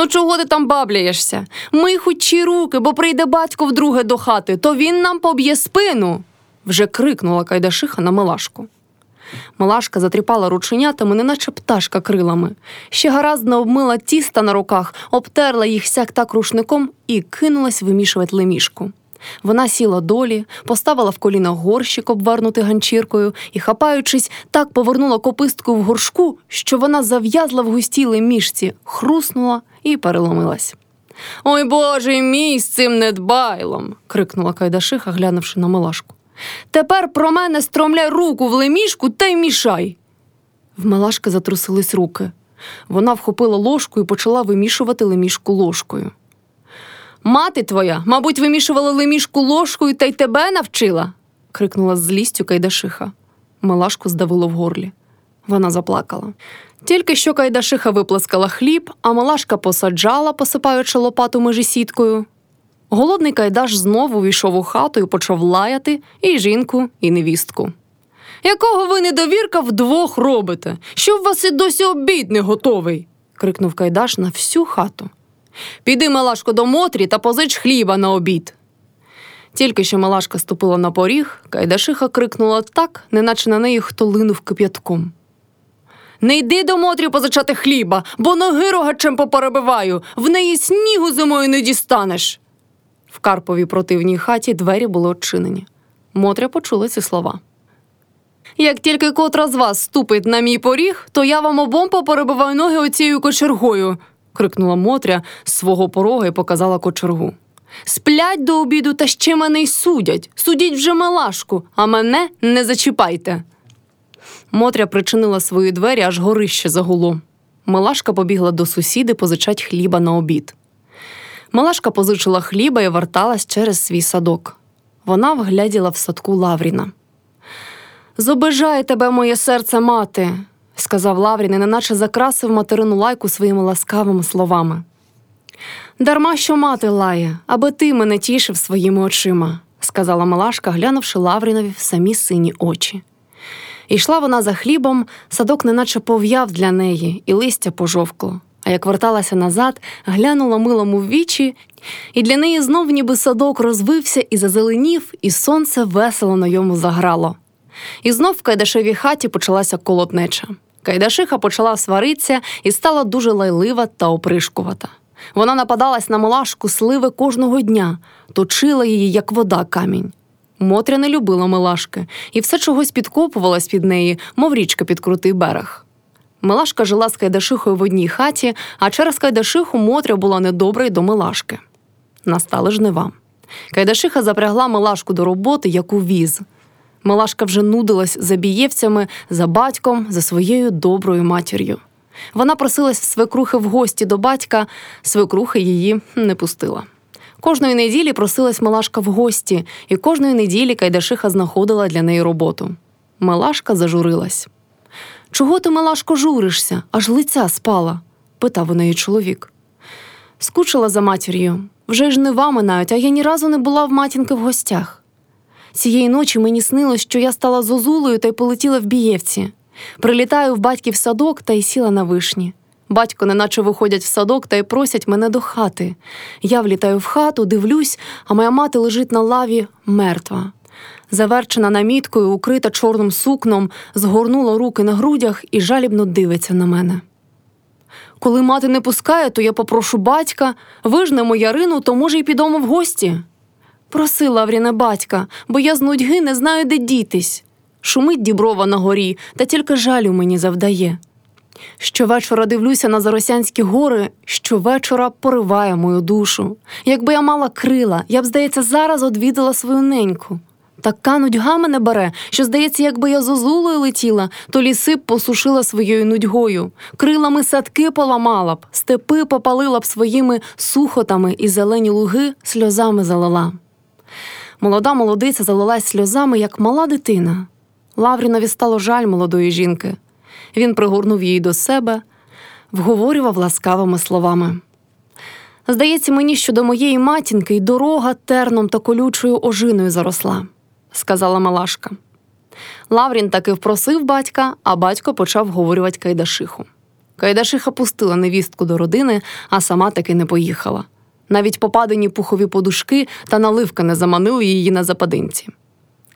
Ну чого ти там бабляєшся? Мий хучі руки, бо прийде батько вдруге до хати, то він нам поб'є спину. вже крикнула Кайдашиха на Милашку. Милашка затріпала рученятами, неначе пташка крилами. Ще гаразд обмила тіста на руках, обтерла їх сяк так рушником і кинулась вимішувати лемішку. Вона сіла долі, поставила в коліна горщик, обвернутий ганчіркою, і, хапаючись, так повернула копистку в горшку, що вона зав'язла в густій лемішці, хруснула і переломилась. Ой Боже мій з цим недбайлом. крикнула Кайдашиха, глянувши на Милашку. Тепер про мене стромляй руку в лемішку та й мішай. В Милашки затрусились руки. Вона вхопила ложку і почала вимішувати лемішку ложкою. Мати твоя, мабуть, вимішувала лемішку ложкою та й тебе навчила. крикнула з злістю Кайдашиха. Милашку здавило в горлі. Вона заплакала. Тільки що Кайдашиха виплескала хліб, а Малашка посаджала, посипаючи лопату межі сіткою. Голодний Кайдаш знову війшов у хату і почав лаяти і жінку, і невістку. Якого ви недовірка вдвох робите? Що в вас і досі обід не готовий? крикнув Кайдаш на всю хату. Піди, Малашко, до Мотрі та позич хліба на обід. Тільки що Малашка ступила на поріг, Кайдашиха крикнула так, неначе на неї хто линув кип'ятком. Не йди до Мотрі позичати хліба, бо ноги рогачем поперебиваю, в неї снігу зимою не дістанеш. В Карповій противній хаті двері були очинені. Мотря почула ці слова. Як тільки котра з вас ступить на мій поріг, то я вам обом поперебиваю ноги оцією кочергою, крикнула Мотря з свого порога і показала кочергу. Сплять до обіду та ще мене й судять. Судіть вже малашку, а мене не зачіпайте. Мотря причинила свої двері, аж горище загуло. Малашка побігла до сусіди позичать хліба на обід. Малашка позичила хліба і верталась через свій садок. Вона вгляділа в садку Лавріна. Зобижає тебе, моє серце, мати, сказав Лаврін і неначе закрасив материну лайку своїми ласкавими словами. Дарма що мати лає, аби ти мене тішив своїми очима, сказала Малашка, глянувши Лаврінові в самі сині очі. Ішла вона за хлібом, садок неначе пов'яв для неї, і листя пожовкло. А як верталася назад, глянула милому в вічі, і для неї знов ніби садок розвився і зазеленів, і сонце весело на йому заграло. І знов в Кайдашевій хаті почалася колотнеча. Кайдашиха почала сваритися і стала дуже лайлива та опришкувата. Вона нападалась на Милашку сливи кожного дня, точила її, як вода камінь. Мотря не любила Милашки і все чогось підкопувалась під неї, мов річка під крутий берег. Милашка жила з Кайдашихою в одній хаті, а через Кайдашиху Мотря була недобра й до Милашки. Настали жнива. Кайдашиха запрягла Милашку до роботи, як у віз. Милашка вже нудилась за бієвцями, за батьком, за своєю доброю матір'ю. Вона просилась свекрухи в гості до батька, свекрухи її не пустила. Кожної неділі просилась Милашка в гості, і кожної неділі Кайдашиха знаходила для неї роботу. Милашка зажурилась. Чого ти, Милашко, журишся, аж лиця спала? питав у неї чоловік. Скучила за матір'ю. Вже ж не вами навіть, а я ні разу не була в матінки в гостях. Цієї ночі мені снилось, що я стала зозулею та й полетіла в Бієвці. Прилітаю в батьків садок та й сіла на вишні. Батько, неначе виходять в садок та й просять мене до хати. Я влітаю в хату, дивлюсь, а моя мати лежить на лаві мертва. Заверчена наміткою, укрита чорним сукном, згорнула руки на грудях і жалібно дивиться на мене. Коли мати не пускає, то я попрошу батька, вижнемо Ярину, то, може, й підемо в гості. Проси, Лавріне, батька, бо я з нудьги не знаю, де дітись. Шумить діброва на горі, та тільки жалю мені завдає. Щовечора дивлюся на Заросянські гори, щовечора пориває мою душу. Якби я мала крила, я б, здається, зараз одвідала свою неньку. Така нудьга мене бере, що, здається, якби я зозулою летіла, то ліси б посушила своєю нудьгою, крилами садки поламала б, степи попалила б своїми сухотами і зелені луги сльозами залила. Молода молодиця залилась сльозами, як мала дитина. Лаврінові стало жаль молодої жінки. Він пригорнув її до себе, вговорював ласкавими словами. Здається мені, що до моєї матінки й дорога терном та колючою ожиною заросла, сказала Малашка. Лаврін таки впросив батька, а батько почав вговорювати Кайдашиху. Кайдашиха пустила невістку до родини, а сама таки не поїхала. Навіть попадені пухові подушки та наливка не заманили її на западинці.